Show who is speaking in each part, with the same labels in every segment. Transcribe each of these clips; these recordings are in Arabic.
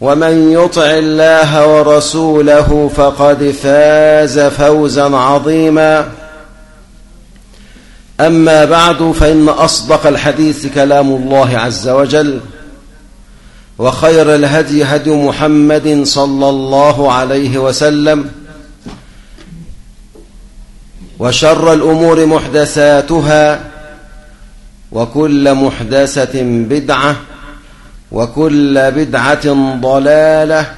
Speaker 1: ومن يطع الله ورسوله فقد فاز فوزا عظيما. أما بعد فإن أصدق الحديث كلام الله عز وجل وخير الهدي هدي محمد صلى الله عليه وسلم وشر الأمور محدثاتها وكل محدثة بدعة وكل بدعة ضلالة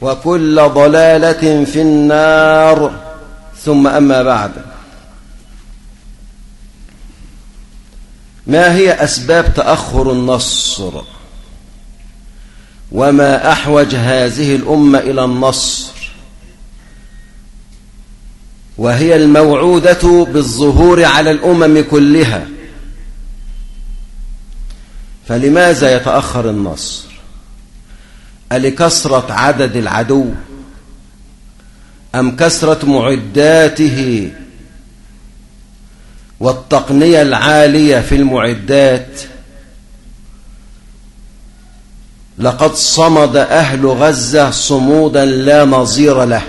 Speaker 1: وكل ضلالة في النار. ثم أما بعد. ما هي أسباب تأخر النصر؟ وما أحوج هذه الأمة إلى النصر؟ وهي الموعودة بالظهور على الأمم كلها. فلماذا يتأخر النصر؟ ألكثرة عدد العدو؟ أم كثرة معداته والتقنية العالية في المعدات؟ لقد صمد أهل غزة صمودا لا نظير له.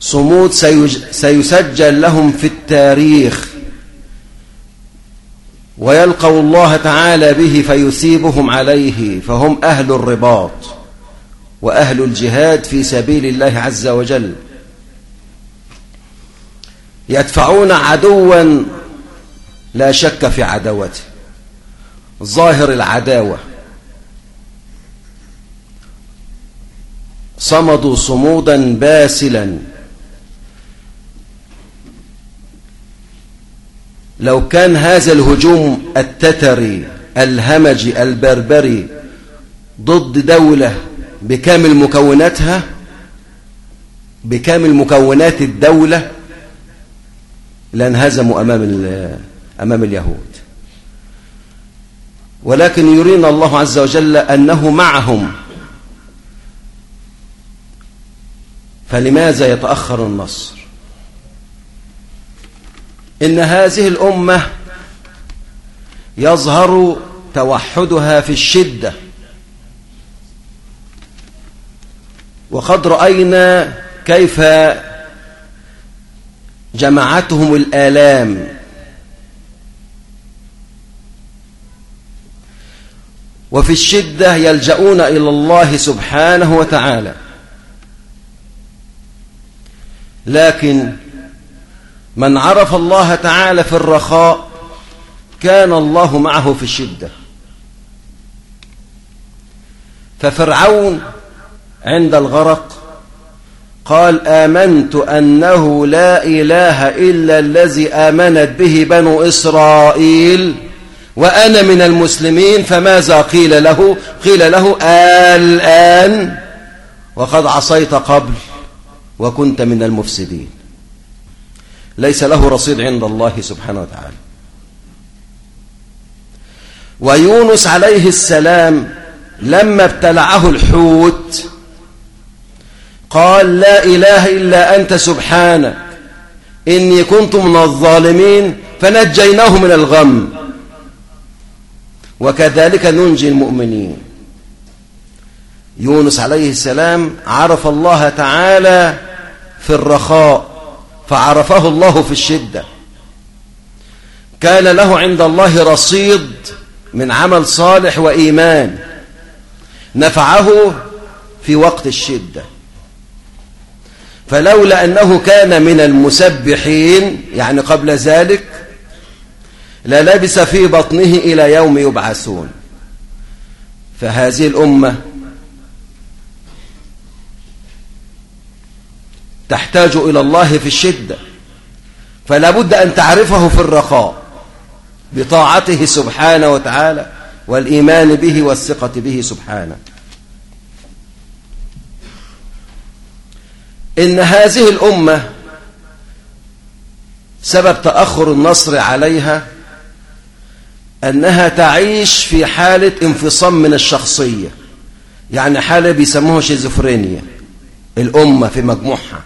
Speaker 1: صمود سيسجل لهم في التاريخ. ويلقوا الله تعالى به فيثيبهم عليه فهم أهل الرباط وأهل الجهاد في سبيل الله عز وجل. يدفعون عدوا لا شك في عداوته ظاهر العداوة. صمدوا صمودا باسلا. لو كان هذا الهجوم التتري الهمجي البربري ضد دولة بكامل مكوناتها بكامل مكونات الدولة لانهزموا أمام, أمام اليهود. ولكن يرينا الله عز وجل أنه معهم. فلماذا يتأخر النصر؟ إن هذه الأمة يظهر توحدها في الشدة. وقد رأينا كيف جمعتهم الآلام. وفي الشدة يلجؤون إلى الله سبحانه وتعالى. لكن من عرف الله تعالى في الرخاء كان الله معه في الشدة. ففرعون عند الغرق قال آمنت أنه لا إله إلا الذي آمنت به بنو إسرائيل وأنا من المسلمين فماذا قيل له؟ قيل له الآن وقد عصيت قبل وكنت من المفسدين. ليس له رصيد عند الله سبحانه وتعالى. ويونس عليه السلام لما ابتلعه الحوت قال لا إله إلا أنت سبحانك إني كنت من الظالمين فنجيناه من الغم. وكذلك ننجي المؤمنين. يونس عليه السلام عرف الله تعالى في الرخاء. فعرفه الله في الشدة. كان له عند الله رصيد من عمل صالح وإيمان. نفعه في وقت الشدة. فلولا أنه كان من المسبحين يعني قبل ذلك للبس في بطنه إلى يوم يبعثون. فهذه الأمة تحتاج إلى الله في الشدة. فلا بد أن تعرفه في الرخاء بطاعته سبحانه وتعالى والإيمان به والثقة به سبحانه. إن هذه الأمة سبب تأخر النصر عليها أنها تعيش في حالة انفصام من الشخصية يعني حالة بيسموها شيزوفرينيا الأمة في مجموعها.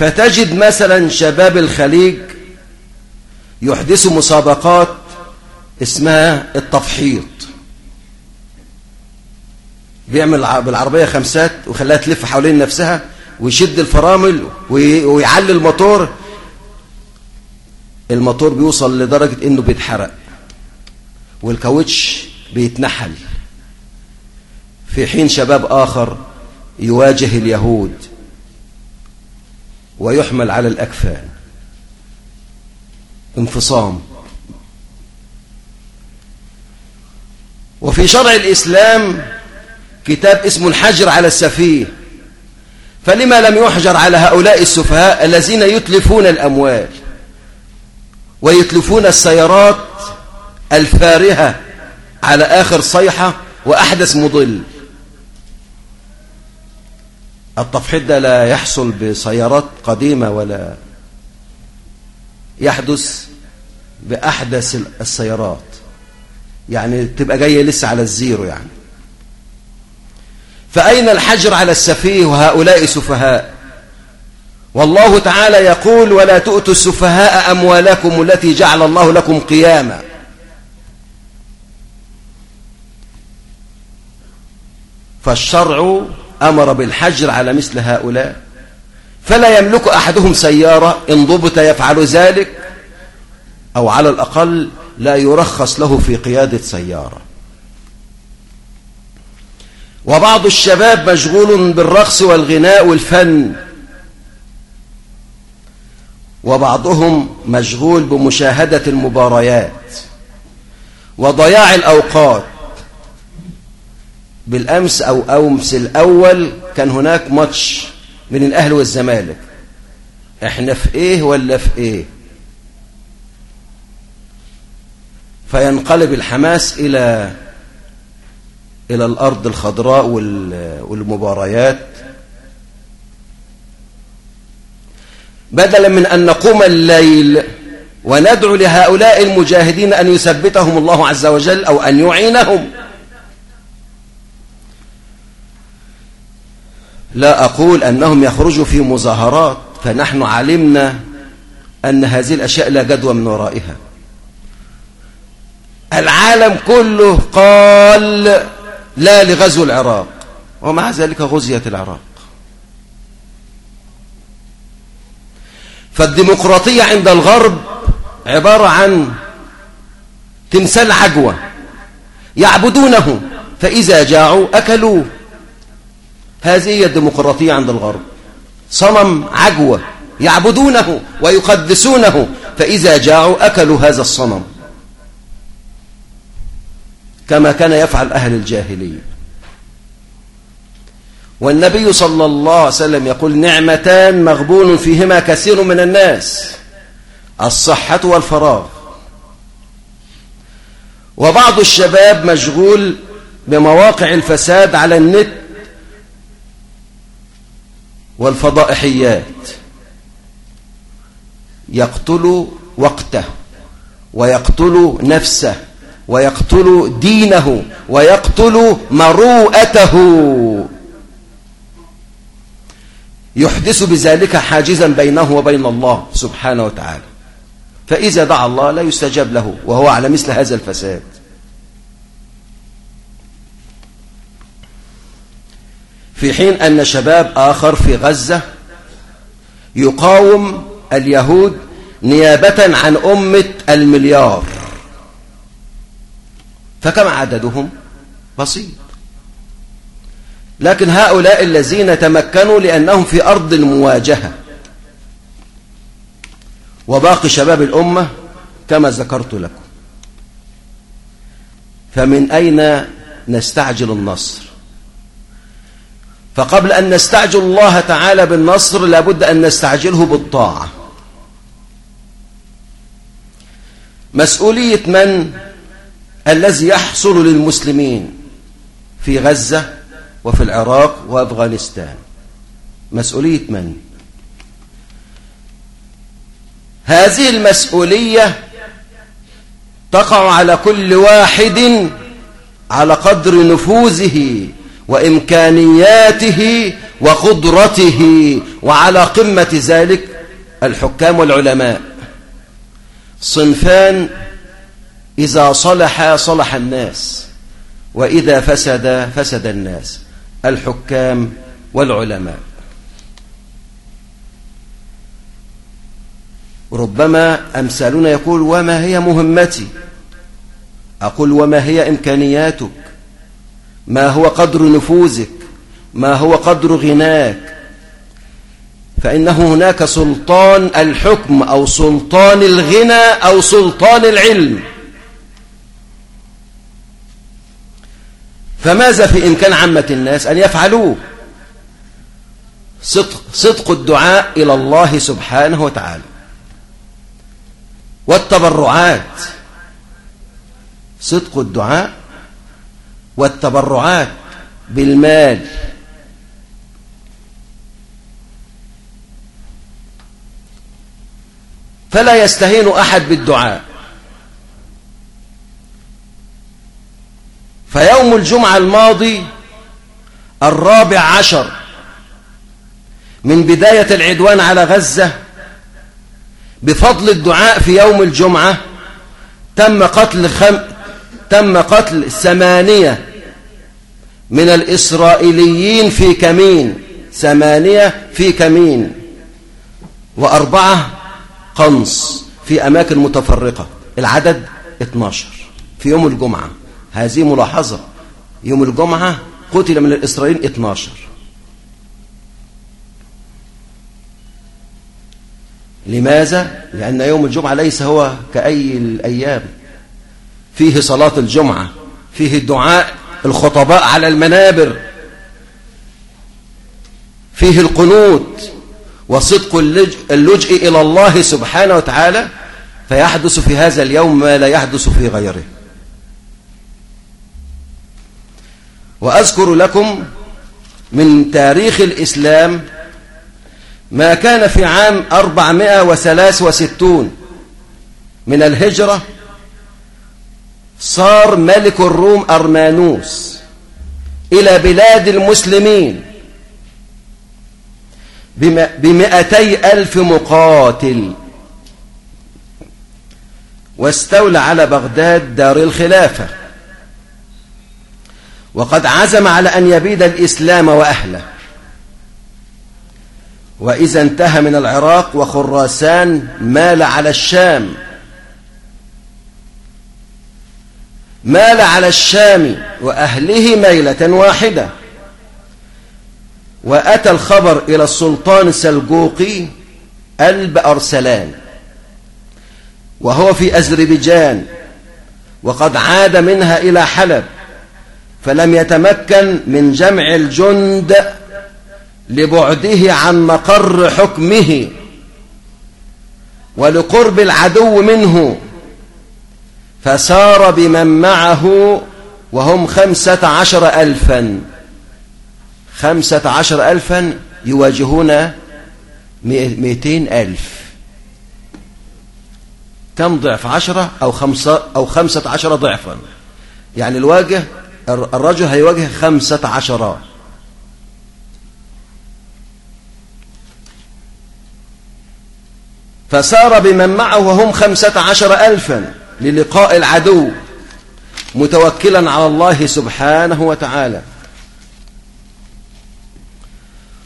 Speaker 1: فتجد مثلا شباب الخليج يحدثوا مسابقات اسمها التفحيط. بيعمل بالعربية خمسات وخلاها تلف حوالين نفسها ويشد الفرامل ويعلي الموتور. الموتور بيوصل لدرجة إنه بيتحرق والكاوتش بيتنحل. في حين شباب آخر يواجه اليهود. ويحمل على الأكفان. انفصام. وفي شرع الإسلام كتاب اسمه الحجر على السفيه. فلما لم يحجر على هؤلاء السفهاء الذين يتلفون الأموال ويتلفون السيارات الفارهة على آخر صيحة وأحدث مضل. التفحيط ده لا يحصل بسيارات قديمة ولا يحدث بأحدث السيارات. يعني تبقى جاية لسه على الزيرو يعني. فأين الحجر على السفيه وهؤلاء سفهاء؟ والله تعالى يقول ولا تؤتوا السفهاء أموالكم التي جعل الله لكم قياما. فالشرع أمر بالحجر على مثل هؤلاء. فلا يملك أحدهم سيارة إن ضبط يفعل ذلك أو على الأقل لا يرخص له في قيادة سيارة. وبعض الشباب مشغول بالرقص والغناء والفن وبعضهم مشغول بمشاهدة المباريات وضياع الأوقات. بالأمس أو أمس الأول كان هناك ماتش من الأهل والزمالك. إحنا في إيه ولا في إيه؟ فينقلب الحماس إلى إلى الأرض الخضراء والمباريات. بدلا من أن نقوم الليل وندعو لهؤلاء المجاهدين أن يثبتهم الله عز وجل أو أن يعينهم. لا أقول أنهم يخرجوا في مظاهرات فنحن علمنا أن هذه الأشياء لا جدوى من ورائها. العالم كله قال لا لغزو العراق ومع ذلك غزيت العراق. فالديمقراطية عند الغرب عبارة عن تمثال عجوة يعبدونه فإذا جاعوا أكلوه. هذه هي الديمقراطية عند الغرب. صنم عجوة يعبدونه ويقدسونه فإذا جاعوا أكلوا هذا الصنم. كما كان يفعل أهل الجاهلية. والنبي صلى الله عليه وسلم يقول نعمتان مغبون فيهما كثير من الناس الصحة والفراغ. وبعض الشباب مشغول بمواقع الفساد على النت والفضائحيات. يقتل وقته ويقتل نفسه ويقتل دينه ويقتل مروءته. يحدث بذلك حاجزا بينه وبين الله سبحانه وتعالى. فإذا دعا الله لا يستجاب له وهو على مثل هذا الفساد. في حين أن شباب آخر في غزة يقاوم اليهود نيابة عن أمة المليار. فكم عددهم؟ بسيط. لكن هؤلاء الذين تمكنوا لأنهم في أرض المواجهة. وباقي شباب الأمة كما ذكرت لكم. فمن أين نستعجل النصر؟ فقبل أن نستعجل الله تعالى بالنصر لابد أن نستعجله بالطاعة. مسؤولية من؟ الذي يحصل للمسلمين في غزة وفي العراق وأفغانستان. مسؤولية من؟ هذه المسؤولية تقع على كل واحد على قدر نفوذه. وإمكانياته وقدرته وعلى قمة ذلك الحكام والعلماء. صنفان إذا صلح صلح الناس وإذا فسد فسد الناس الحكام والعلماء. ربما أمثالنا يقول وما هي مهمتي؟ أقول وما هي إمكانياتك؟ ما هو قدر نفوذك؟ ما هو قدر غناك؟ فإنه هناك سلطان الحكم أو سلطان الغنى أو سلطان العلم. فماذا في إمكان عامة الناس أن يفعلوه؟ صدق, صدق الدعاء إلى الله سبحانه وتعالى. والتبرعات. صدق الدعاء والتبرعات بالمال. فلا يستهين أحد بالدعاء. فيوم الجمعة الماضي الرابع عشر من بداية العدوان على غزة بفضل الدعاء في يوم الجمعة تم قتل خم... تم قتل ثمانية من الإسرائيليين في كمين ثمانية في كمين وأربعة قنص في أماكن متفرقة العدد 12 في يوم الجمعة. هذه ملاحظة يوم الجمعة قتل من الإسرائيل 12 لماذا؟ لأن يوم الجمعة ليس هو كأي الأيام. فيه صلاة الجمعة فيه الدعاء الخطباء على المنابر. فيه القنوت وصدق اللجء إلى الله سبحانه وتعالى فيحدث في هذا اليوم ما لا يحدث في غيره. وأذكر لكم من تاريخ الإسلام ما كان في عام 463 من الهجرة صار ملك الروم أرمانوس إلى بلاد المسلمين بمئتي ألف مقاتل. واستولى على بغداد دار الخلافة. وقد عزم على أن يبيد الإسلام وأهله. وإذا انتهى من العراق وخراسان مال على الشام. مال على الشام وأهله ميلة واحدة. وأتى الخبر إلى السلطان السلجوقي ألب أرسلان وهو في أذربيجان وقد عاد منها إلى حلب فلم يتمكن من جمع الجند لبعده عن مقر حكمه ولقرب العدو منه فسار بمن معه وهم خمسة عشر ألفا. خمسة عشر ألفا يواجهون مئتين ألف. كم ضعف؟ عشرة أو خمسة, أو خمسة عشر ضعفا. يعني الواجه الرجل هيواجه خمسة عشر. فسار بمن معه وهم خمسة عشر ألفا. للقاء العدو متوكلا على الله سبحانه وتعالى.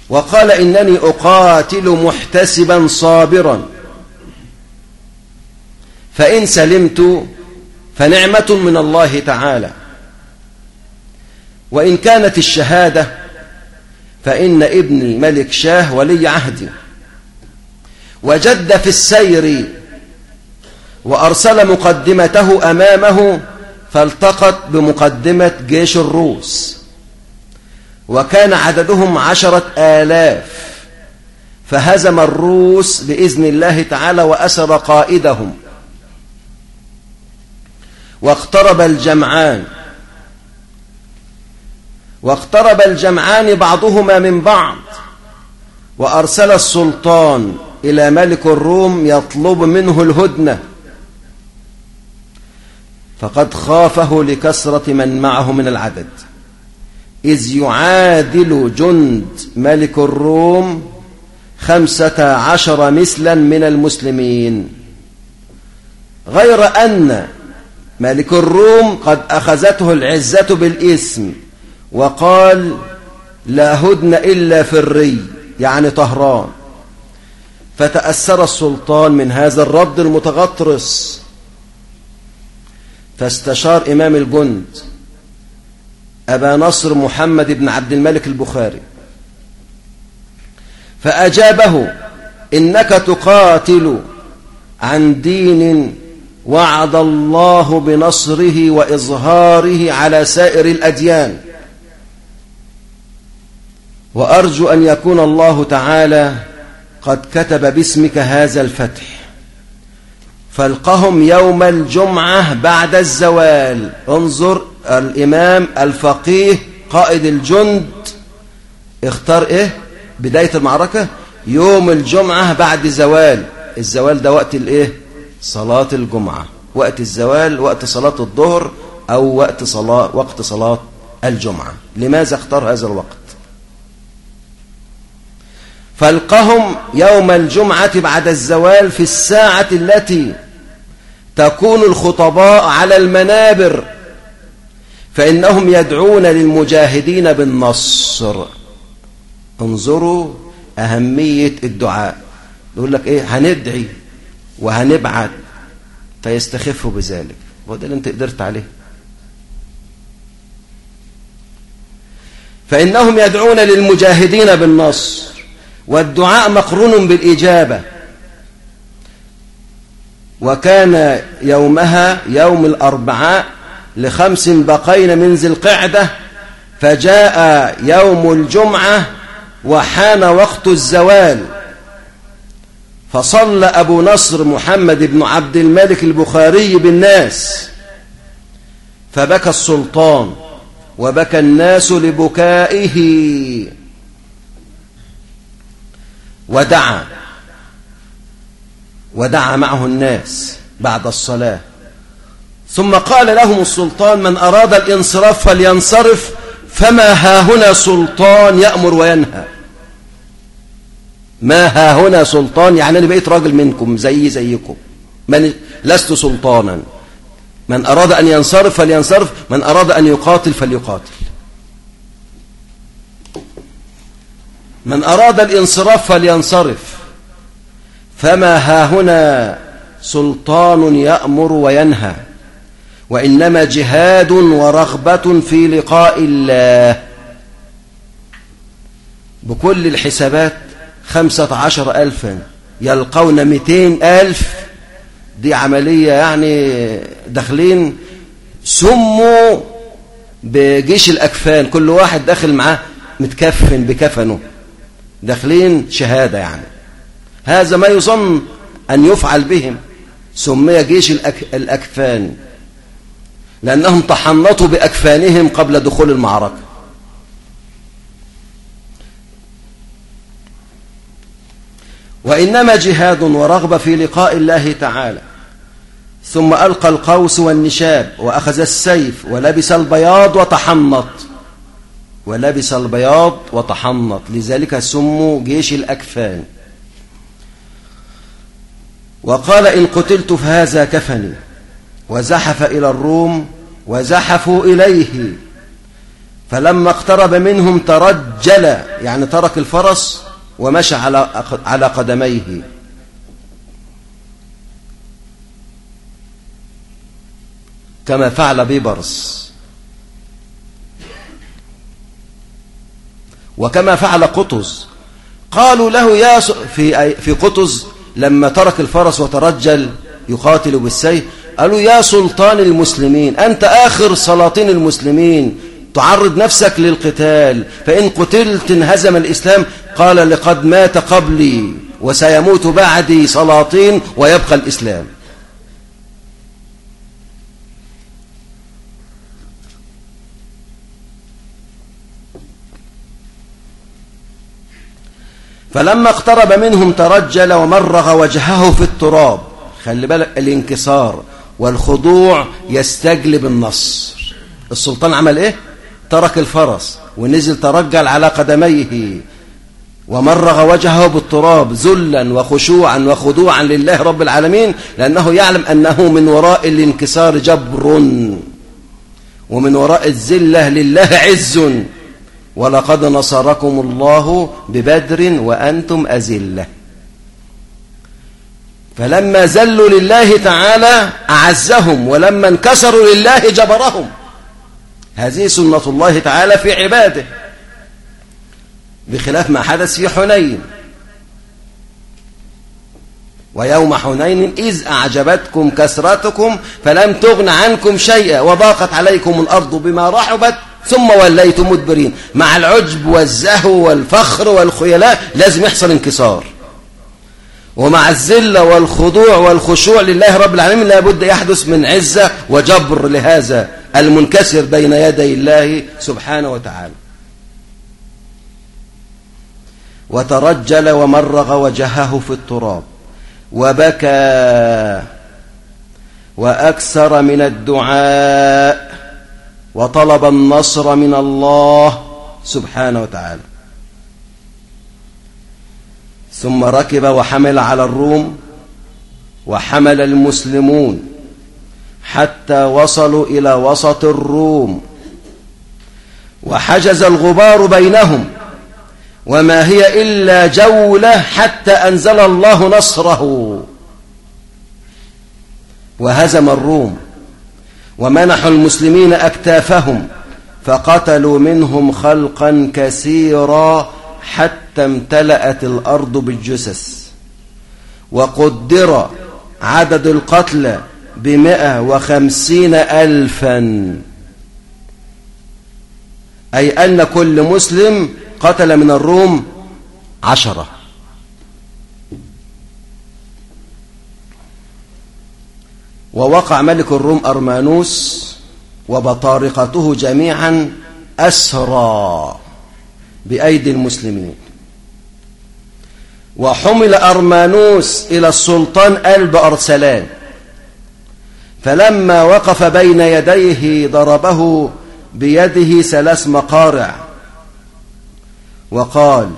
Speaker 1: وقال إنني أقاتل محتسبا صابرا. فإن سلمت فنعمة من الله تعالى. وإن كانت الشهادة فإن ابني ملك شاه ولي عهدي وجد في السير وأرسل مقدمته أمامه فالتقت بمقدمة جيش الروس. وكان عددهم عشرة آلاف. فهزم الروس بإذن الله تعالى وأسر قائدهم. واقترب الجمعان. واقترب الجمعان بعضهما من بعض. وأرسل السلطان إلى ملك الروم يطلب منه الهدنة. فقد خافه لكسرة من معه من العدد. إذ يعادل جند ملك الروم خمسة عشر مثلا من المسلمين. غير أن ملك الروم قد أخذته العزة بالإسم وقال لا هدن إلا في الري يعني طهران. فتأثر السلطان من هذا الرد المتغطرس. فاستشار إمام الجند أبا نصر محمد بن عبد الملك البخاري فأجابه إنك تقاتل عن دين وعد الله بنصره وإظهاره على سائر الأديان. وأرجو أن يكون الله تعالى قد كتب باسمك هذا الفتح. فالقهم يوم الجمعة بعد الزوال. انظر الإمام الفقيه قائد الجند. اختار إيه؟ بداية المعركة. يوم الجمعة بعد زوال الزوال ده وقت الإيه؟ صلاة الجمعة. وقت الزوال وقت صلاة الظهر أو وقت صلاة وقت صلاة الجمعة. لماذا اختار هذا الوقت؟ فالقهم يوم الجمعة بعد الزوال في الساعة التي تكون الخطباء على المنابر فإنهم يدعون للمجاهدين بالنصر. انظروا أهمية الدعاء. يقول لك إيه؟ هندعي وهنبعت. فيستخفوا بذلك. وده اللي أنت قدرت عليه. فإنهم يدعون للمجاهدين بالنصر. والدعاء مقرون بالإجابة. وكان يومها يوم الأربعاء لخمس بقين من ذي القعدة فجاء يوم الجمعة وحان وقت الزوال. فصلى أبو نصر محمد بن عبد الملك البخاري بالناس. فبكى السلطان وبكى الناس لبكائه. ودعا. ودعا معه الناس بعد الصلاة. ثم قال لهم السلطان من أراد الانصراف فلينصرف فما ها هنا سلطان يأمر وينهى. ما ها هنا سلطان يعني أنا بقيت راجل منكم زي زيكم. من لست سلطانا. من أراد أن ينصرف فلينصرف من أراد أن يقاتل فليقاتل. من أراد الانصراف فلينصرف. فما ها هنا سلطان يأمر وينهى وإنما جهاد ورغبة في لقاء الله. بكل الحسابات خمسة عشر ألفا يلقون مئتين ألف. دي عملية يعني داخلين سموا بجيش الأكفان كل واحد داخل معاه متكفن بكفنه. داخلين شهادة يعني. هذا ما يظن أن يفعل بهم. سمي جيش الأك... الأكفان. لأنهم تحنطوا بأكفانهم قبل دخول المعركة. وإنما جهاد ورغبة في لقاء الله تعالى. ثم ألقى القوس والنشاب وأخذ السيف ولبس البياض وتحنط. ولبس البياض وتحنط. لذلك سموا جيش الأكفان. وقال إن قتلت فهذا كفني. وزحف إلى الروم وزحفوا إليه. فلما اقترب منهم ترجل يعني ترك الفرس ومشى على على قدميه. كما فعل بيبرس. وكما فعل قطز. قالوا له يا في في قطز لما ترك الفرس وترجل يقاتل بالسيف قالوا يا سلطان المسلمين أنت آخر سلاطين المسلمين تعرض نفسك للقتال فإن قتلت انهزم الإسلام قال لقد مات قبلي وسيموت بعدي سلاطين ويبقى الإسلام. فلما اقترب منهم ترجل ومرغ وجهه في التراب. خلي بالك الانكسار والخضوع يستجلب النصر. السلطان عمل إيه؟ ترك الفرس ونزل ترجل على قدميه. ومرغ وجهه بالتراب ذلا وخشوعا وخضوعا لله رب العالمين لأنه يعلم أنه من وراء الانكسار جبر. ومن وراء الذلة لله عز. ولقد نصركم الله ببدر وأنتم أزلة. فلما زلوا لله تعالى أعزهم ولما انكسروا لله جبرهم. هذه سنة الله تعالى في عباده. بخلاف ما حدث في حنين. ويوم حنين إذ أعجبتكم كسرتكم فلم تغن عنكم شيئا وضاقت عليكم الأرض بما رحبت. ثم وليتم مدبرين. مع العجب والزهو والفخر والخيلاء لازم يحصل انكسار. ومع الذلة والخضوع والخشوع لله رب العالمين لابد يحدث من عزة وجبر لهذا المنكسر بين يدي الله سبحانه وتعالى. وترجل ومرغ وجهه في التراب وبكى وأكثر من الدعاء وطلب النصر من الله سبحانه وتعالى. ثم ركب وحمل على الروم وحمل المسلمون حتى وصلوا إلى وسط الروم. وحجز الغبار بينهم. وما هي إلا جولة حتى أنزل الله نصره. وهزم الروم. ومنحوا المسلمين أكتافهم فقتلوا منهم خلقا كثيرا حتى امتلأت الأرض بالجثث. وقدر عدد القتلى بمئة وخمسين ألفا. أي أن كل مسلم قتل من الروم عشرة. ووقع ملك الروم أرمانوس وبطارقته جميعا أسرى بأيدي المسلمين. وحمل أرمانوس إلى السلطان ألب أرسلان. فلما وقف بين يديه ضربه بيده ثلاث مقارع. وقال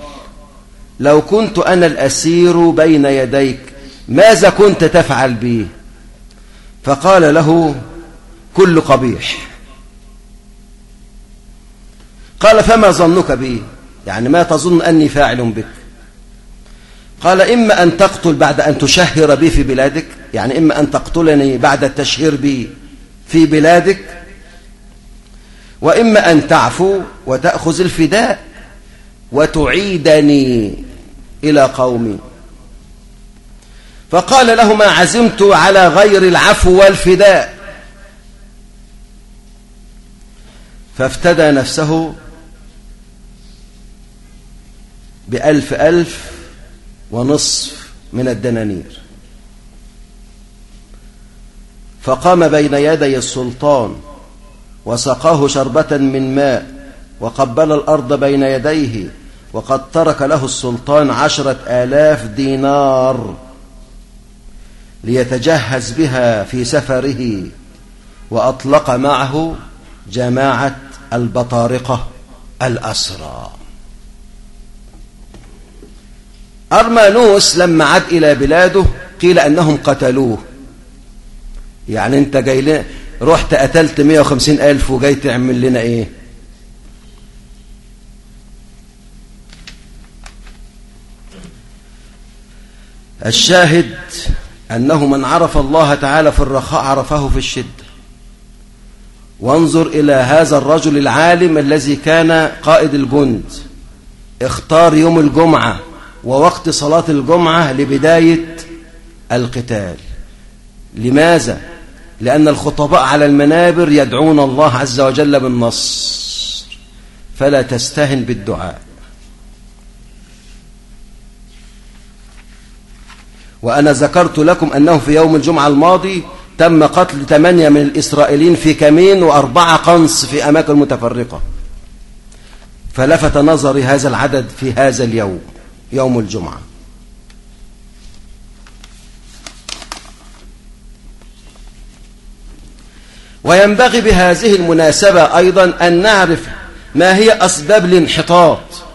Speaker 1: لو كنت أنا الأسير بين يديك ماذا كنت تفعل بي؟ فقال له كل قبيح. قال فما ظنك بي؟ يعني ما تظن أني فاعل بك. قال إما أن تقتل بعد أن تشهر بي في بلادك يعني إما أن تقتلني بعد التشهير بي في بلادك وإما أن تعفو وتأخذ الفداء وتعيدني إلى قومي. فقال له ما عزمت على غير العفو والفداء. فافتدى نفسه بألف ألف ونصف من الدنانير. فقام بين يدي السلطان وسقاه شربة من ماء وقبل الأرض بين يديه وقد ترك له السلطان عشرة آلاف دينار. ليتجهز بها في سفره وأطلق معه جماعة البطارقة الأسرى. أرمانوس لما عاد إلى بلاده قيل أنهم قتلوه. يعني أنت جاي لنا رحت قتلت 150 ألف وجاي تعمل لنا إيه؟ الشاهد أنه من عرف الله تعالى في الرخاء عرفه في الشدة وانظر إلى هذا الرجل العالم الذي كان قائد الجند. اختار يوم الجمعة ووقت صلاة الجمعة لبداية القتال. لماذا؟ لأن الخطباء على المنابر يدعون الله عز وجل بالنصر. فلا تستهن بالدعاء. وأنا ذكرت لكم أنه في يوم الجمعة الماضي تم قتل ثمانية من الإسرائيليين في كمين وأربعة قنص في أماكن متفرقة. فلفت نظري هذا العدد في هذا اليوم يوم الجمعة. وينبغي بهذه المناسبة أيضا أن نعرف ما هي أسباب الانحطاط.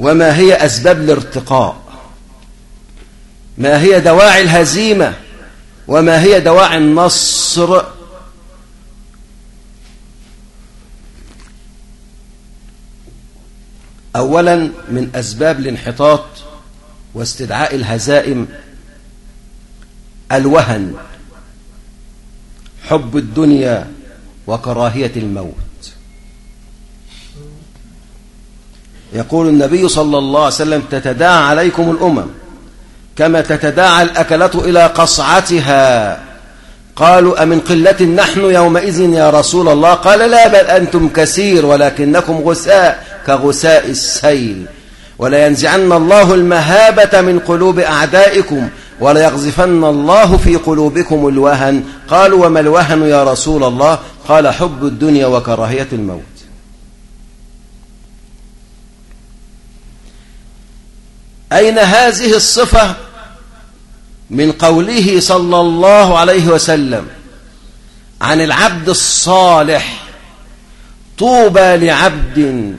Speaker 1: وما هي أسباب الارتقاء. ما هي دواعي الهزيمة وما هي دواعي النصر. أولا من أسباب الانحطاط واستدعاء الهزائم الوهن حب الدنيا وكراهية الموت. يقول النبي صلى الله عليه وسلم تتداعى عليكم الأمم كما تتداعى الأكلة إلى قصعتها. قالوا أمن قلة نحن يومئذ يا رسول الله؟ قال لا بل أنتم كثير ولكنكم غثاء كغثاء السيل. ولا ينزعن الله المهابة من قلوب أعدائكم ولا يغزفن الله في قلوبكم الوهن. قالوا وما الوهن يا رسول الله؟ قال حب الدنيا وكراهية الموت. أين هذه الصفة من قوله صلى الله عليه وسلم عن العبد الصالح طوبى لعبد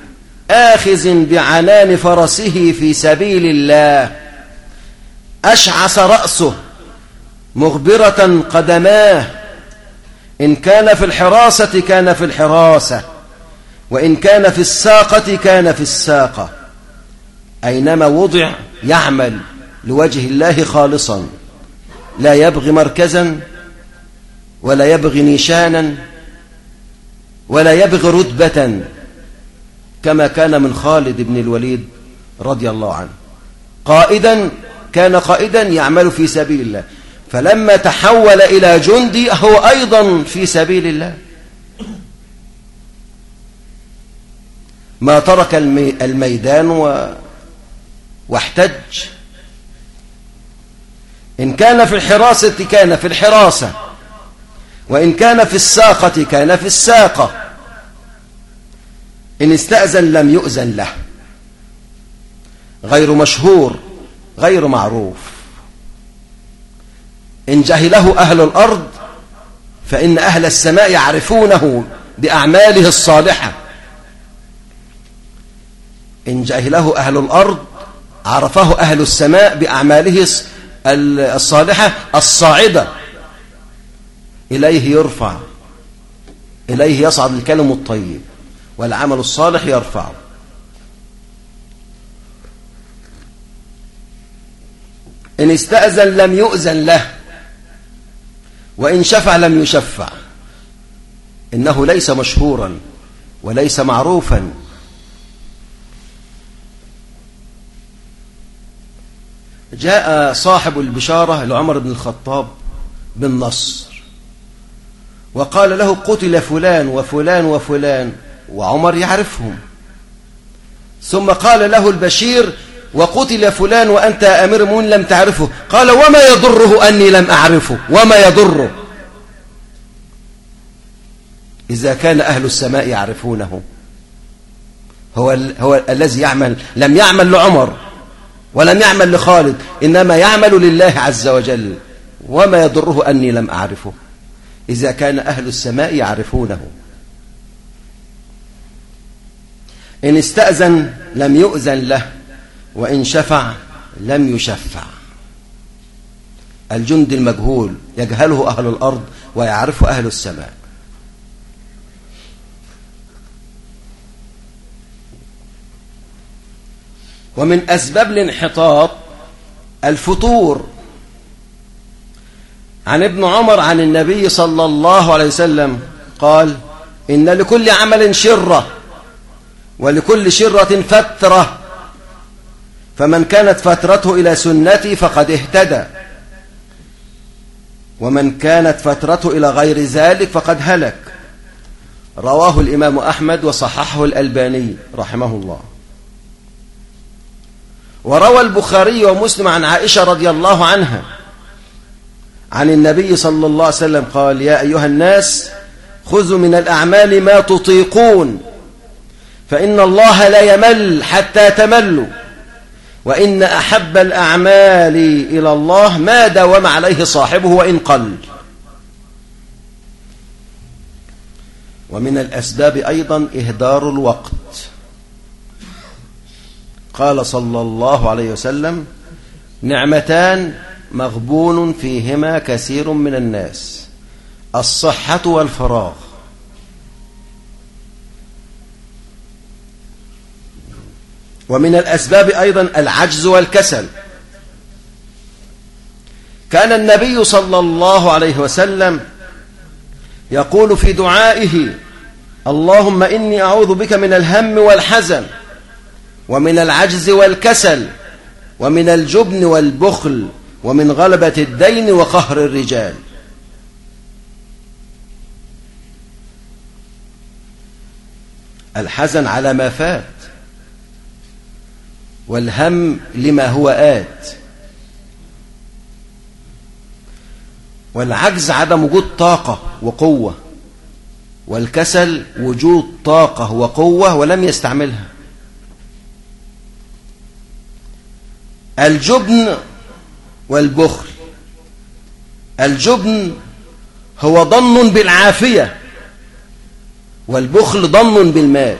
Speaker 1: آخذ بعنان فرسه في سبيل الله أشعث رأسه مغبرة قدماه إن كان في الحراسة كان في الحراسة وإن كان في الساقة كان في الساقة أينما وضع يعمل لوجه الله خالصا لا يبغي مركزا ولا يبغي نيشانا ولا يبغي رتبة كما كان من خالد بن الوليد رضي الله عنه. قائدا كان قائدا يعمل في سبيل الله. فلما تحول إلى جندي هو أيضا في سبيل الله. ما ترك الميدان و واحتج. إن كان في الحراسة كان في الحراسة وإن كان في الساقة كان في الساقة. إن استأذن لم يؤذن له. غير مشهور غير معروف. إن جهله أهل الأرض فإن أهل السماء يعرفونه بأعماله الصالحة. إن جهله أهل الأرض عرفه أهل السماء بأعماله الصالحة الصاعدة. إليه يرفع. إليه يصعد الكلم الطيب. والعمل الصالح يرفعه إن استأذن لم يؤذن له. وإن شفع لم يشفع. إنه ليس مشهورا وليس معروفا. جاء صاحب البشارة لعمر بن الخطاب بالنصر وقال له قتل فلان وفلان وفلان وعمر يعرفهم. ثم قال له البشير وقتل فلان وأنت أمير مؤمن لم تعرفه. قال وما يضره أني لم أعرفه؟ وما يضره؟ إذا كان أهل السماء يعرفونه. هو, هو الذي يعمل لم يعمل لعمر. ولم يعمل لخالد إنما يعمل لله عز وجل. وما يضره أني لم أعرفه. إذا كان أهل السماء يعرفونه. إن استأذن لم يؤذن له وإن شفع لم يشفع. الجند المجهول يجهله أهل الأرض ويعرفه أهل السماء. ومن أسباب الانحطاط الفتور عن ابن عمر عن النبي صلى الله عليه وسلم قال إن لكل عمل شرة ولكل شرة فترة فمن كانت فترته إلى سنتي فقد اهتدى ومن كانت فترته إلى غير ذلك فقد هلك. رواه الإمام أحمد وصححه الألباني رحمه الله. وروى البخاري ومسلم عن عائشة رضي الله عنها عن النبي صلى الله عليه وسلم قال يا أيها الناس خذوا من الأعمال ما تطيقون فإن الله لا يمل حتى تملوا وإن أحب الأعمال إلى الله ما داوم عليه صاحبه وإن قل. ومن الأسباب أيضا إهدار الوقت. قال صلى الله عليه وسلم نعمتان مغبون فيهما كثير من الناس الصحة والفراغ. ومن الأسباب أيضا العجز والكسل. كان النبي صلى الله عليه وسلم يقول في دعائه اللهم إني أعوذ بك من الهم والحزن. ومن العجز والكسل ومن الجبن والبخل ومن غلبة الدين وقهر الرجال. الحزن على ما فات والهم لما هو آت. والعجز عدم وجود طاقة وقوة والكسل وجود طاقة وقوة ولم يستعملها. الجبن والبخل. الجبن هو ضن بالعافية والبخل ضن بالمال.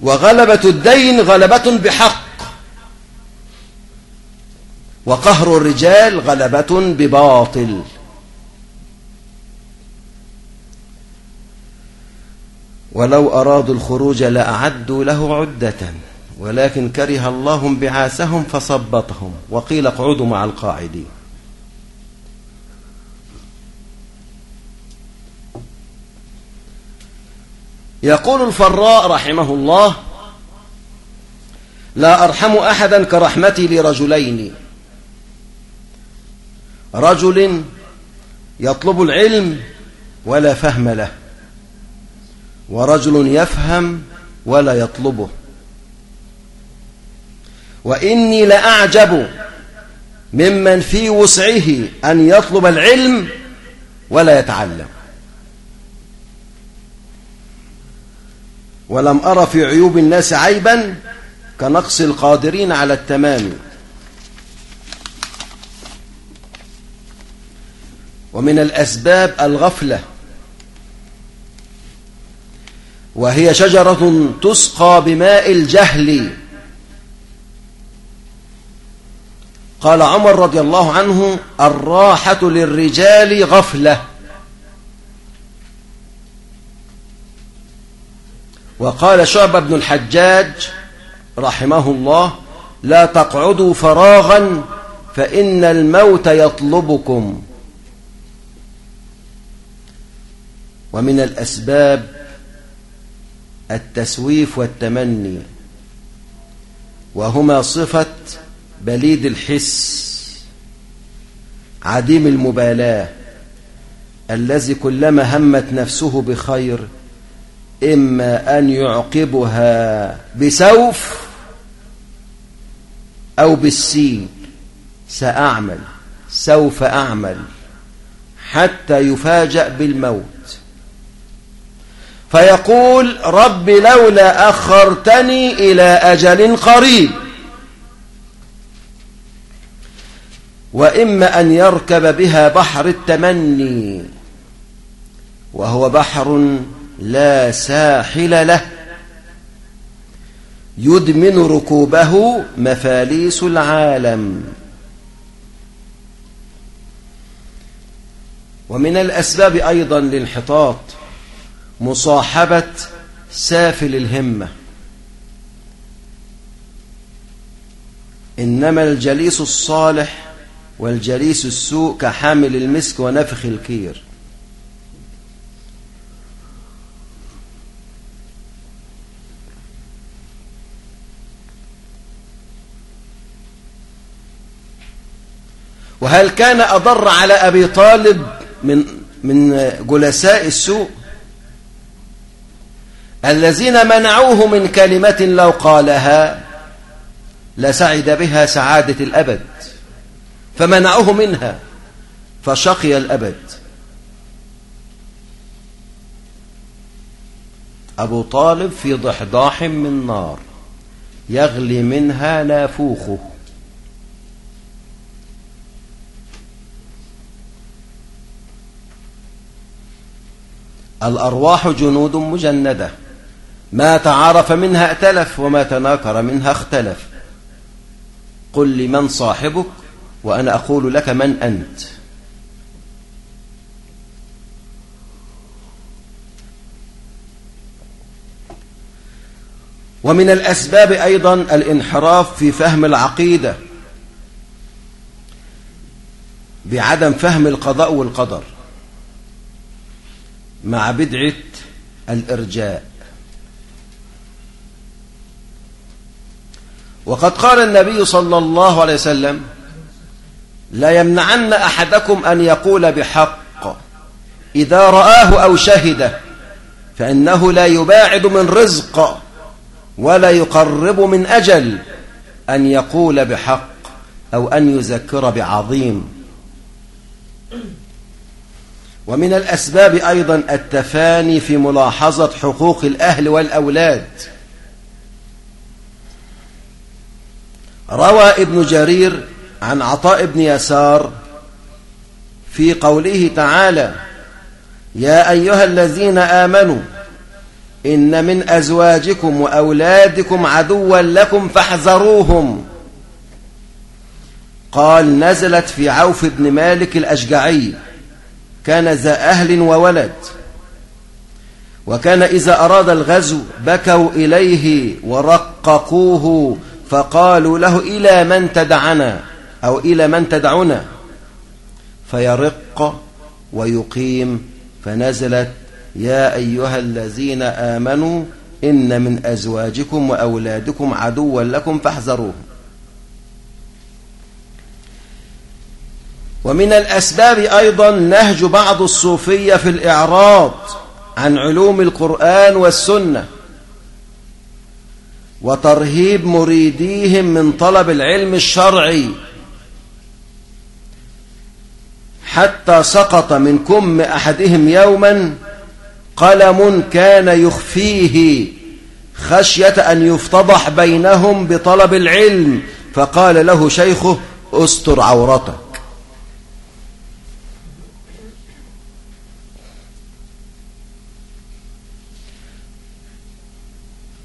Speaker 1: وغلبة الدين غلبة بحق. وقهر الرجال غلبة بباطل. ولو أرادوا الخروج لأعدوا له عدة ولكن كره الله انبعاثهم فصبطهم وقيل اقعدوا مع القاعدين. يقول الفراء رحمه الله لا أرحم أحدا كرحمتي لرجلين. رجل يطلب العلم ولا فهم له. ورجل يفهم ولا يطلبه. وإني لأعجب ممن في وسعه أن يطلب العلم ولا يتعلم. ولم أرى في عيوب الناس عيبا كنقص القادرين على التمام. ومن الأسباب الغفلة وهي شجرة تسقى بماء الجهل. قال عمر رضي الله عنه الراحة للرجال غفلة. وقال شعب بن الحجاج رحمه الله لا تقعدوا فراغا فإن الموت يطلبكم. ومن الأسباب التسويف والتمني وهما صفة بليد الحس عديم المبالاة الذي كلما همت نفسه بخير إما أن يعقبها بسوف أو بالسين سأعمل سوف أعمل حتى يفاجأ بالموت. فيقول رب لولا أخرتني إلى أجل قريب. وإما أن يركب بها بحر التمني وهو بحر لا ساحل له يدمن ركوبه مفاليس العالم. ومن الأسباب أيضا للانحطاط مصاحبة سافل الهمة. إنما الجليس الصالح والجليس السوء كحامل المسك ونفخ الكير. وهل كان أضر على أبي طالب من من جلساء السوء؟ الذين منعوه من كلمة لو قالها لسعد بها سعادة الأبد فمنعوه منها فشقي الأبد. أبو طالب في ضحضاح من نار يغلي منها نافوخه. الأرواح جنود مجندة ما تعارف منها ائتلف وما تناكر منها اختلف. قل لمن صاحبك وأنا أقول لك من أنت. ومن الأسباب أيضا الانحراف في فهم العقيدة بعدم فهم القضاء والقدر مع بدعة الإرجاء. وقد قال النبي صلى الله عليه وسلم لا يمنعن أحدكم أن يقول بحق إذا رآه أو شهده فإنه لا يباعد من رزق ولا يقرب من أجل أن يقول بحق أو أن يذكر بعظيم. ومن الأسباب أيضا التفاني في ملاحظة حقوق الأهل والأولاد. روى ابن جرير عن عطاء بن يسار في قوله تعالى يا أيها الذين آمنوا إن من أزواجكم وأولادكم عدوا لكم فاحذروهم. قال نزلت في عوف بن مالك الأشجعي كان ذا أهل وولد. وكان إذا أراد الغزو بكوا إليه ورققوه فقالوا له إلى من تدعنا أو إلى من تدعنا فيرق ويقيم فنزلت يا أيها الذين آمنوا إن من أزواجكم وأولادكم عدوا لكم فاحذروه ومن الأسباب أيضا نهج بعض الصوفية في الإعراض عن علوم القرآن والسنة. وترهيب مريديهم من طلب العلم الشرعي. حتى سقط من كم أحدهم يوما قلم كان يخفيه خشية أن يفتضح بينهم بطلب العلم فقال له شيخه أستر عورتك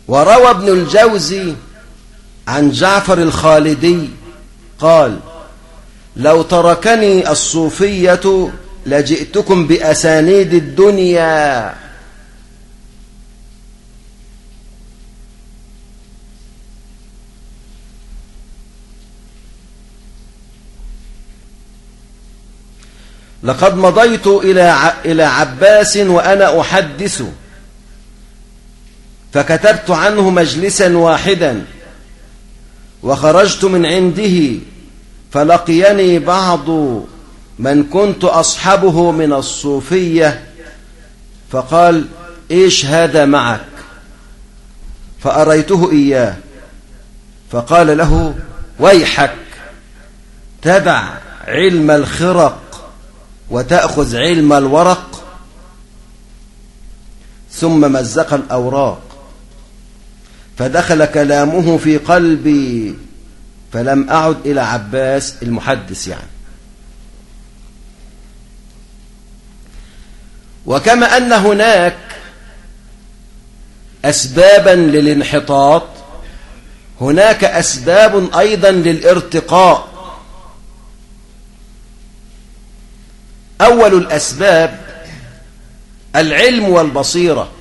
Speaker 1: وروى ابن الجوزي عن جعفر الخالدي قال لو تركني الصوفية لجئتكم بأسانيد الدنيا. لقد مضيت إلى عباس وأنا أحدث فكتبت عنه مجلسا واحدا وخرجت من عنده فلقيني بعض من كنت أصحبه من الصوفية فقال إيش هذا معك؟ فأريته إياه فقال له ويحك تدع علم الخرق وتأخذ علم الورق. ثم مزق الأوراق. فدخل كلامه في قلبي فلم أعد إلى عباس المحدث يعني. وكما أن هناك أسبابا للانحطاط هناك أسباب أيضا للارتقاء. أول الأسباب العلم والبصيرة.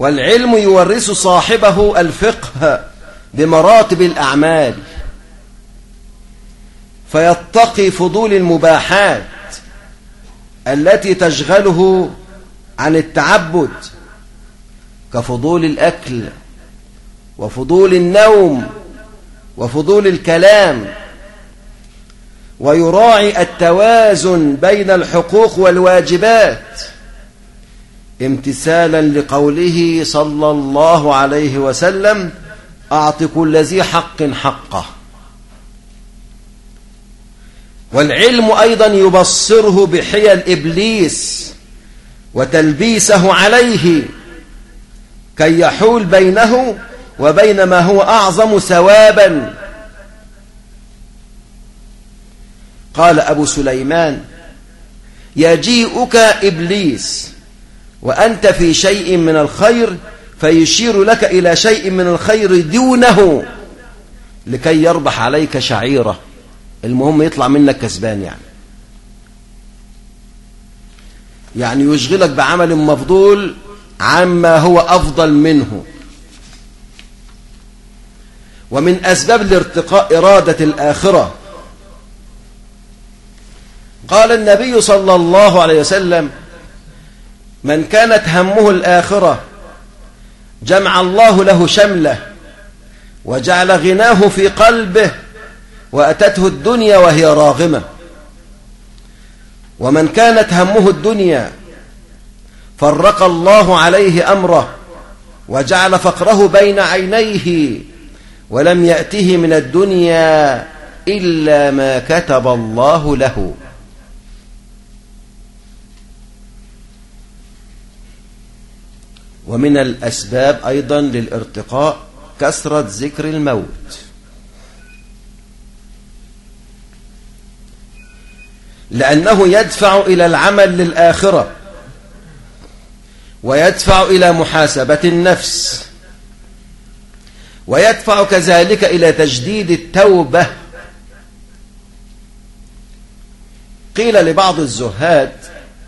Speaker 1: والعلم يورث صاحبه الفقه بمراتب الأعمال. فيتقي فضول المباحات التي تشغله عن التعبد كفضول الأكل وفضول النوم وفضول الكلام. ويراعي التوازن بين الحقوق والواجبات. امتثالا لقوله صلى الله عليه وسلم أعط كل ذي حق حقه. والعلم أيضا يبصره بحيل إبليس وتلبيسه عليه كي يحول بينه وبين ما هو أعظم ثوابا. قال أبو سليمان يجيئك إبليس وأنت في شيء من الخير فيشير لك إلى شيء من الخير دونه لكي يربح عليك شعيرة. المهم يطلع منك كسبان يعني. يعني يشغلك بعمل مفضول عما هو أفضل منه. ومن أسباب الارتقاء إرادة الآخرة. قال النبي صلى الله عليه وسلم من كانت همه الآخرة جمع الله له شمله وجعل غناه في قلبه وأتته الدنيا وهي راغمة. ومن كانت همه الدنيا فرق الله عليه أمره وجعل فقره بين عينيه ولم يأته من الدنيا إلا ما كتب الله له. ومن الأسباب أيضا للارتقاء كثرة ذكر الموت. لأنه يدفع إلى العمل للآخرة ويدفع إلى محاسبة النفس ويدفع كذلك إلى تجديد التوبة. قيل لبعض الزهاد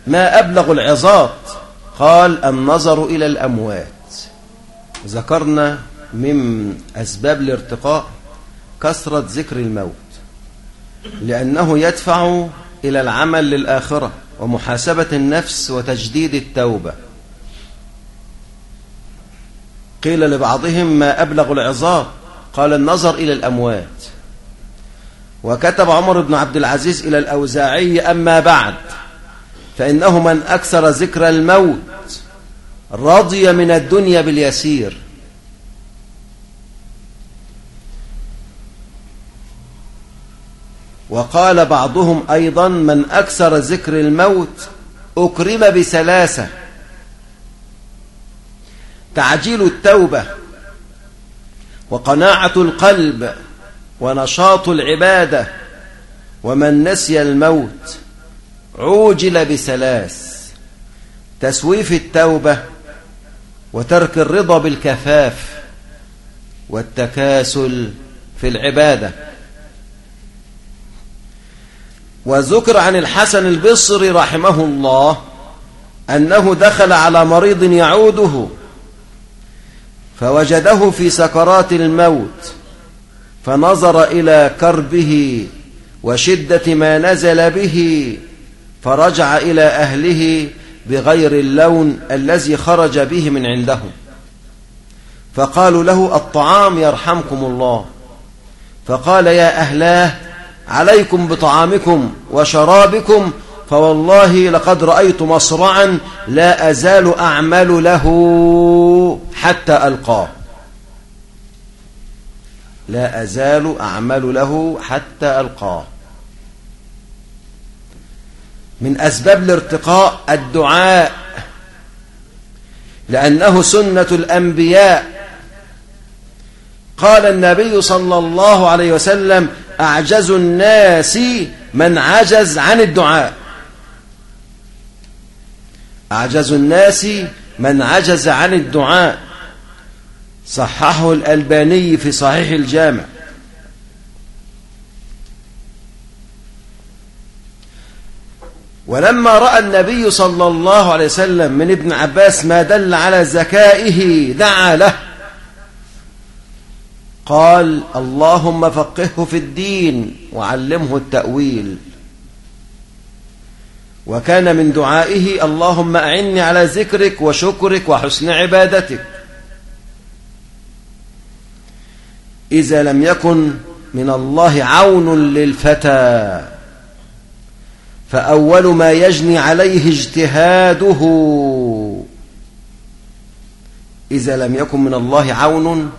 Speaker 1: ما أبلغ العظات قال النظر إلى الأموات. ذكرنا من أسباب الارتقاء كثرة ذكر الموت لأنه يدفع إلى العمل للآخرة ومحاسبة النفس وتجديد التوبة. قيل لبعضهم ما أبلغ العظات قال النظر إلى الأموات. وكتب عمر بن عبد العزيز إلى الأوزاعي أما بعد. فإنه من أكثر ذكر الموت رضي من الدنيا باليسير. وقال بعضهم أيضا من أكثر ذكر الموت أكرم بثلاثة. تعجيل التوبة وقناعة القلب ونشاط العبادة ومن نسي الموت. عوجل بثلاث تسويف التوبة وترك الرضا بالكفاف والتكاسل في العبادة. وذكر عن الحسن البصري رحمه الله أنه دخل على مريض يعوده فوجده في سكرات الموت فنظر إلى كربه وشدة ما نزل به فرجع إلى أهله بغير اللون الذي خرج به من عندهم. فقالوا له الطعام يرحمكم الله. فقال يا أهلاه عليكم بطعامكم وشرابكم فوالله لقد رأيت مصرعا لا أزال أعمل له حتى ألقاه. لا أزال أعمل له حتى ألقاه. من أسباب الارتقاء الدعاء لأنه سنة الأنبياء. قال النبي صلى الله عليه وسلم أعجز الناس من عجز عن الدعاء. أعجز الناس من عجز عن الدعاء. صححه الألباني في صحيح الجامع. ولما رأى النبي صلى الله عليه وسلم من ابن عباس ما دل على ذكائه دعا له. قال اللهم فقهه في الدين وعلمه التأويل. وكان من دعائه اللهم أعني على ذكرك وشكرك وحسن عبادتك. إذا لم يكن من الله عون للفتى. فأول ما يجني عليه اجتهاده. إذا لم يكن من الله عون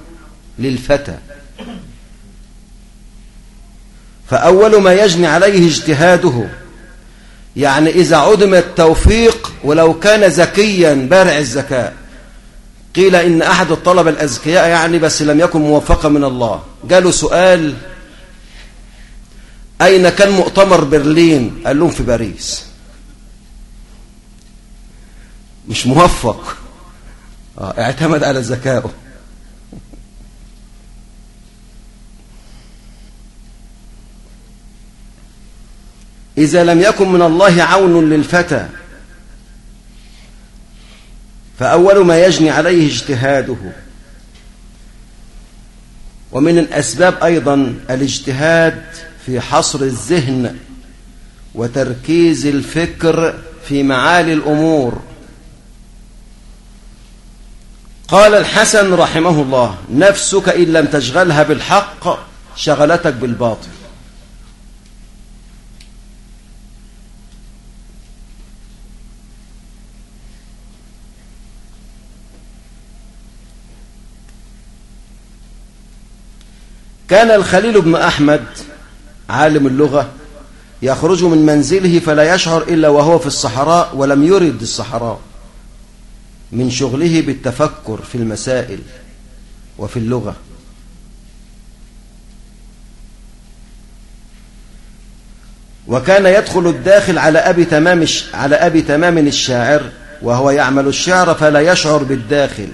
Speaker 1: للفتى. فأول ما يجني عليه اجتهاده. يعني إذا عدم التوفيق ولو كان ذكيا بارع الذكاء قيل إن أحد الطلبة الأذكياء يعني بس لم يكن موفقا من الله. قالوا سؤال أين كان مؤتمر برلين؟ قال لهم في باريس. مش موفق. آه اعتمد على ذكائه. إذا لم يكن من الله عون للفتى فأول ما يجني عليه اجتهاده. ومن الأسباب أيضا الاجتهاد في حصر الذهن وتركيز الفكر في معالي الأمور. قال الحسن رحمه الله نفسك إن لم تشغلها بالحق شغلتك بالباطل. كان الخليل بن أحمد عالم اللغة يخرج من منزله فلا يشعر إلا وهو في الصحراء ولم يرد الصحراء. من شغله بالتفكر في المسائل وفي اللغة. وكان يدخل الداخل على أبي تمام على أبي تمام الشاعر وهو يعمل الشعر فلا يشعر بالداخل.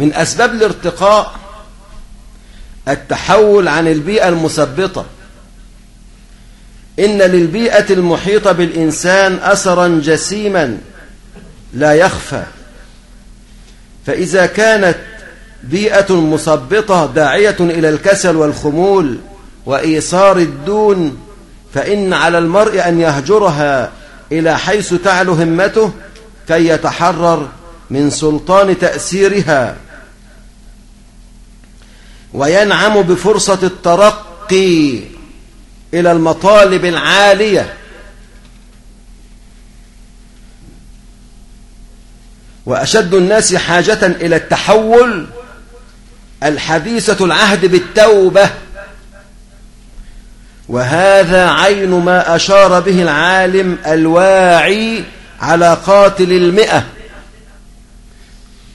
Speaker 1: من أسباب الارتقاء التحول عن البيئة المثبطة. إن للبيئة المحيطة بالإنسان أثرا جسيما لا يخفى. فإذا كانت بيئة مثبطة داعية إلى الكسل والخمول وإيصار الدون فإن على المرء أن يهجرها إلى حيث تعلو همته كي يتحرر من سلطان تأثيرها. وينعم بفرصة الترقي إلى المطالب العالية. وأشد الناس حاجة إلى التحول الحديثة العهد بالتوبة. وهذا عين ما أشار به العالم الواعي على قاتل المئة.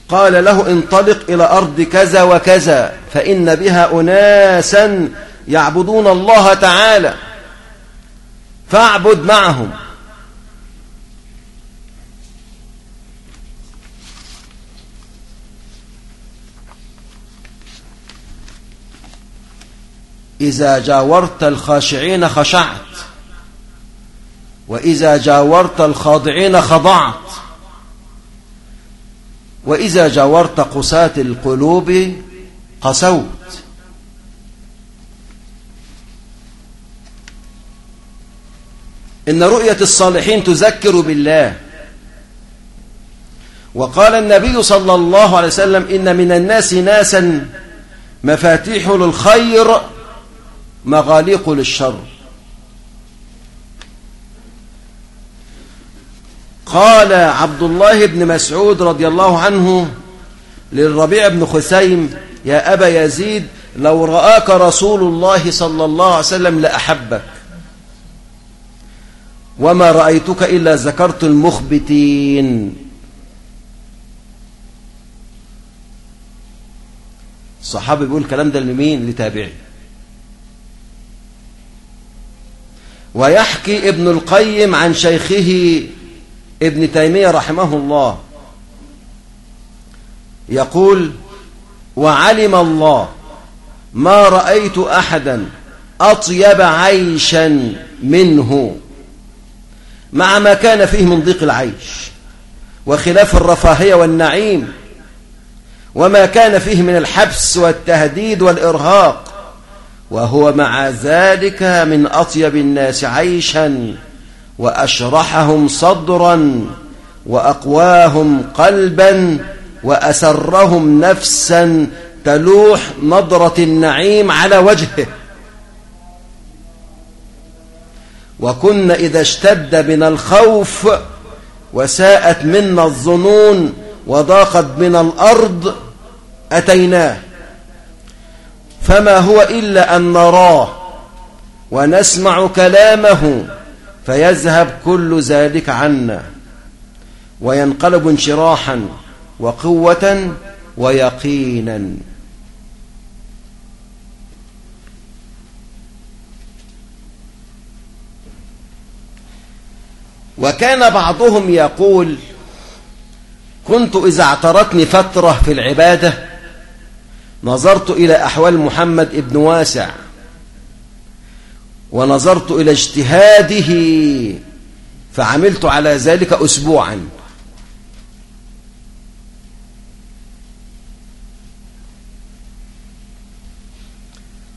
Speaker 1: قال له انطلق إلى أرض كذا وكذا فإن بها أناسا يعبدون الله تعالى فاعبد معهم. إذا جاورت الخاشعين خشعت وإذا جاورت الخاضعين خضعت. وإذا جاورت قساة القلوب قسوت. إن رؤية الصالحين تذكر بالله. وقال النبي صلى الله عليه وسلم إن من الناس ناسا مفاتيح للخير مغاليق للشر. قال عبد الله بن مسعود رضي الله عنه للربيع بن خثيم يا أبا يزيد لو رآك رسول الله صلى الله عليه وسلم لأحبك. وما رأيتك إلا ذكرت المخبتين. الصحابي بيقول الكلام ده لمين؟ لتابعي. ويحكي ابن القيم عن شيخه ابن تيمية رحمه الله يقول وعلم الله ما رأيت أحدا أطيب عيشا منه. مع ما كان فيه من ضيق العيش وخلاف الرفاهية والنعيم وما كان فيه من الحبس والتهديد والإرهاق وهو مع ذلك من أطيب الناس عيشا وأشرحهم صدرا وأقواهم قلبا وأسرهم نفسا تلوح نظرة النعيم على وجهه. وكنا إذا اشتد بنا الخوف وساءت منا الظنون وضاقت بنا الأرض أتيناه. فما هو إلا أن نراه ونسمع كلامه فيذهب كل ذلك عنا وينقلب انشراحا وقوة ويقينا. وكان بعضهم يقول كنت إذا اعترتني فترة في العبادة نظرت إلى أحوال محمد ابن واسع ونظرت إلى اجتهاده فعملت على ذلك أسبوعا.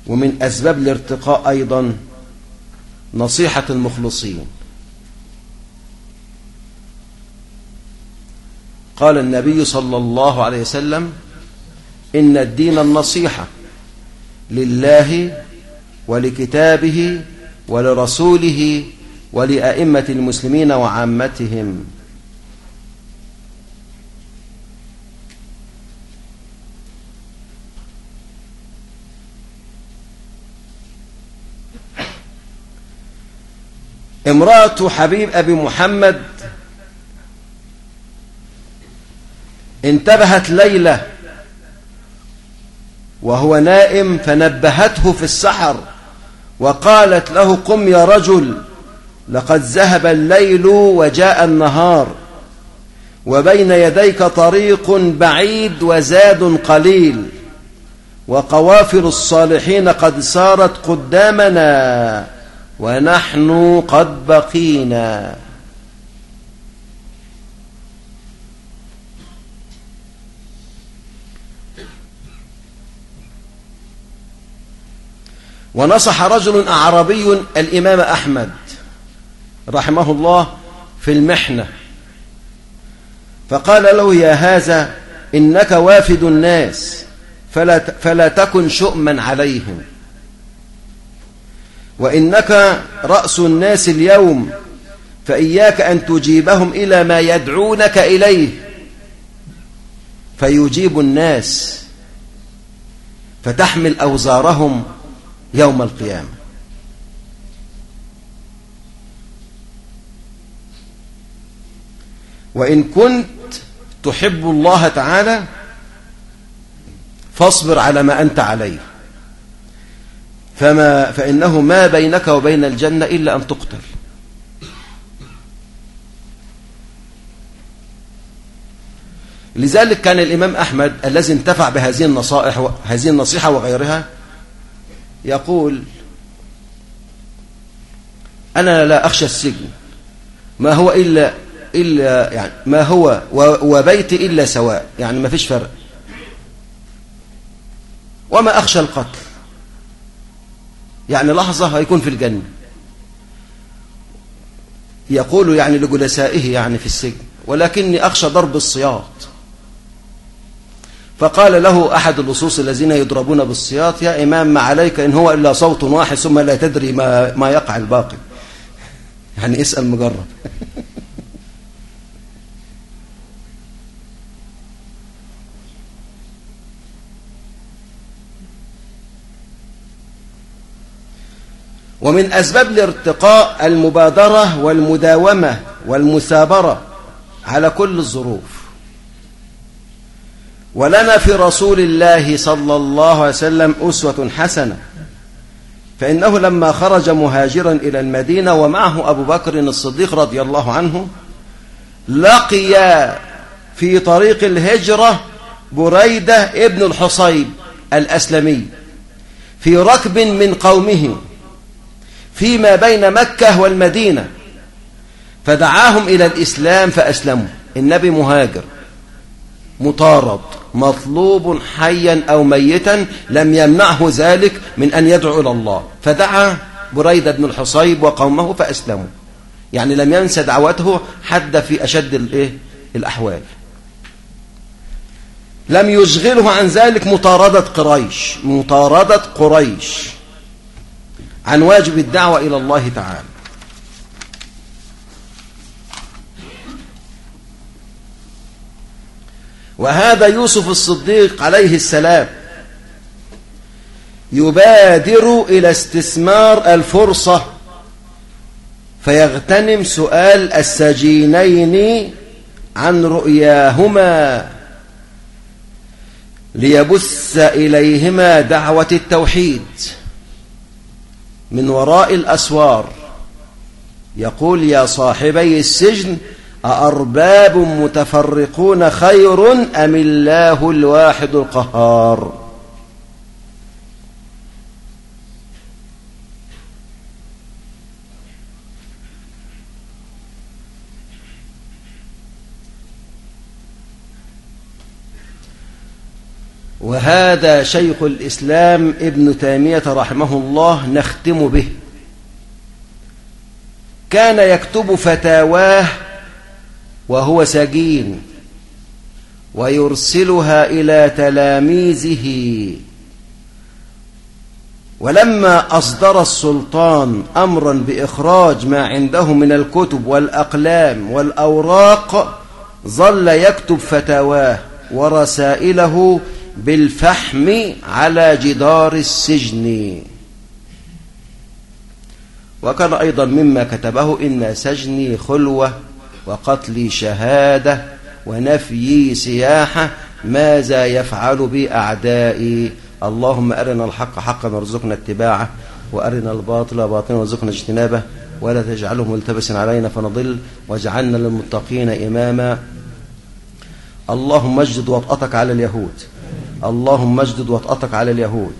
Speaker 1: ومن أسباب الارتقاء أيضا نصيحة المخلصين. قال النبي صلى الله عليه وسلم إن الدين النصيحة لله ولكتابه ولرسوله ولأئمة المسلمين وعامتهم. امرأة حبيب أبي محمد انتبهت ليلة وهو نائم فنبهته في السحر. وقالت له قم يا رجل لقد ذهب الليل وجاء النهار وبين يديك طريق بعيد وزاد قليل وقوافل الصالحين قد سارت قدامنا ونحن قد بقينا. ونصح رجل أعرابي الإمام أحمد رحمه الله في المحنة. فقال له يا هذا إنك وافد الناس فلا, فلا تكن شؤما عليهم. وإنك رأس الناس اليوم فإياك أن تجيبهم إلى ما يدعونك إليه. فيجيب الناس فتحمل أوزارهم يوم القيامة. وإن كنت تحب الله تعالى فاصبر على ما أنت عليه. فما فإنه ما بينك وبين الجنة إلا أن تقتل. لذلك كان الإمام أحمد الذي انتفع بهذه النصائح هذه النصيحة وغيرها يقول أنا لا أخشى السجن. ما هو إلا إلا يعني ما هو وبيتي إلا سواء. يعني ما فيش فرق. وما أخشى القتل. يعني لحظة هيكون في الجنة. يقول يعني لجلسائه يعني في السجن ولكني أخشى ضرب الصياط. فقال له أحد اللصوص الذين يضربون بالصياط يا إمام ما عليك إن هو إلا صوت واحد ثم لا تدري ما, ما يقع الباقي. يعني اسأل مجرب ومن أسباب الارتقاء المبادرة والمداومة والمثابرة على كل الظروف. ولنا في رسول الله صلى الله عليه وسلم أسوة حسنة. فإنه لما خرج مهاجرا إلى المدينة ومعه أبو بكر الصديق رضي الله عنه لقي في طريق الهجرة بريدة ابن الحصيب الأسلمي في ركب من قومه فيما بين مكة والمدينة فدعاهم إلى الإسلام فأسلموا. النبي مهاجر. مطارد مطلوب حيا أو ميتا لم يمنعه ذلك من أن يدعو إلى الله. فدعا بريدة بن الحصيب وقومه فأسلموا. يعني لم ينسى دعوته حد في أشد الإيه؟ الأحوال. لم يشغله عن ذلك مطاردة قريش مطاردة قريش. عن واجب الدعوة إلى الله تعالى. وهذا يوسف الصديق عليه السلام يبادر إلى استثمار الفرصة فيغتنم سؤال السجينين عن رؤياهما ليبث إليهما دعوة التوحيد من وراء الأسوار. يقول يا صاحبي السجن أأرباب متفرقون خير أم الله الواحد القهار؟ وهذا شيخ الإسلام ابن تيمية رحمه الله نختم به. كان يكتب فتاواه وهو سجين ويرسلها إلى تلاميذه. ولما أصدر السلطان أمرا بإخراج ما عنده من الكتب والأقلام والأوراق ظل يكتب فتاواه ورسائله بالفحم على جدار السجن. وكان أيضا مما كتبه إن سجني خلوة. وقتلي شهادة ونفيي سياحة ماذا يفعل بي أعدائي اللهم أرنا الحق حقا وارزقنا اتباعه وأرنا الباطل باطلا وارزقنا اجتنابه ولا تجعله ملتبسا علينا فنضل واجعلنا للمتقين إماما. اللهم اجد وطأتك على اليهود. اللهم اجدد وطأتك على اليهود.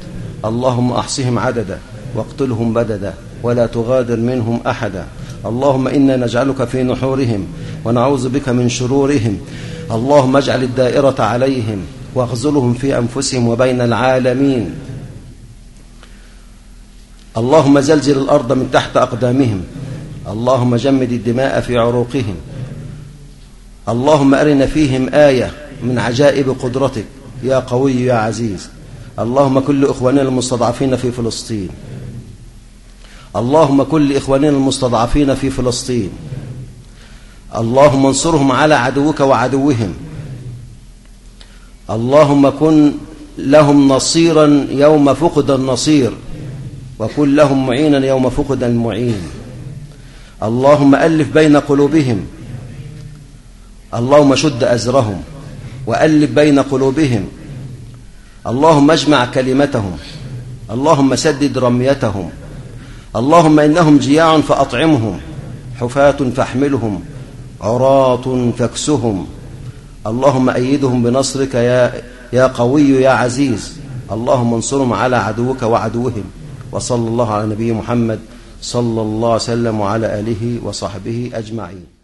Speaker 1: اللهم أحصهم عددا واقتلهم بددا ولا تغادر منهم أحدا. اللهم إنا نجعلك في نحورهم ونعوذ بك من شرورهم. اللهم اجعل الدائرة عليهم واخذلهم في أنفسهم وبين العالمين. اللهم زلزل الأرض من تحت أقدامهم. اللهم جمد الدماء في عروقهم. اللهم أرنا فيهم آية من عجائب قدرتك. يا قوي يا عزيز. اللهم كل إخواننا المستضعفين في فلسطين. اللهم كل إخواننا المستضعفين في فلسطين. اللهم انصرهم على عدوك وعدوهم. اللهم كن لهم نصيرا يوم فقد النصير وكن لهم معينا يوم فقد المعين. اللهم ألف بين قلوبهم. اللهم شد أزرهم وألف بين قلوبهم. اللهم اجمع كلمتهم. اللهم سدد رميتهم. اللهم إنهم جياع فأطعمهم حفاة فاحملهم عراة فاكسهم. اللهم أيدهم بنصرك يا, يا قوي يا عزيز. اللهم انصرهم على عدوك وعدوهم. وصلى الله على نبي محمد صلى الله وسلم وعلى آله وصحبه أجمعين.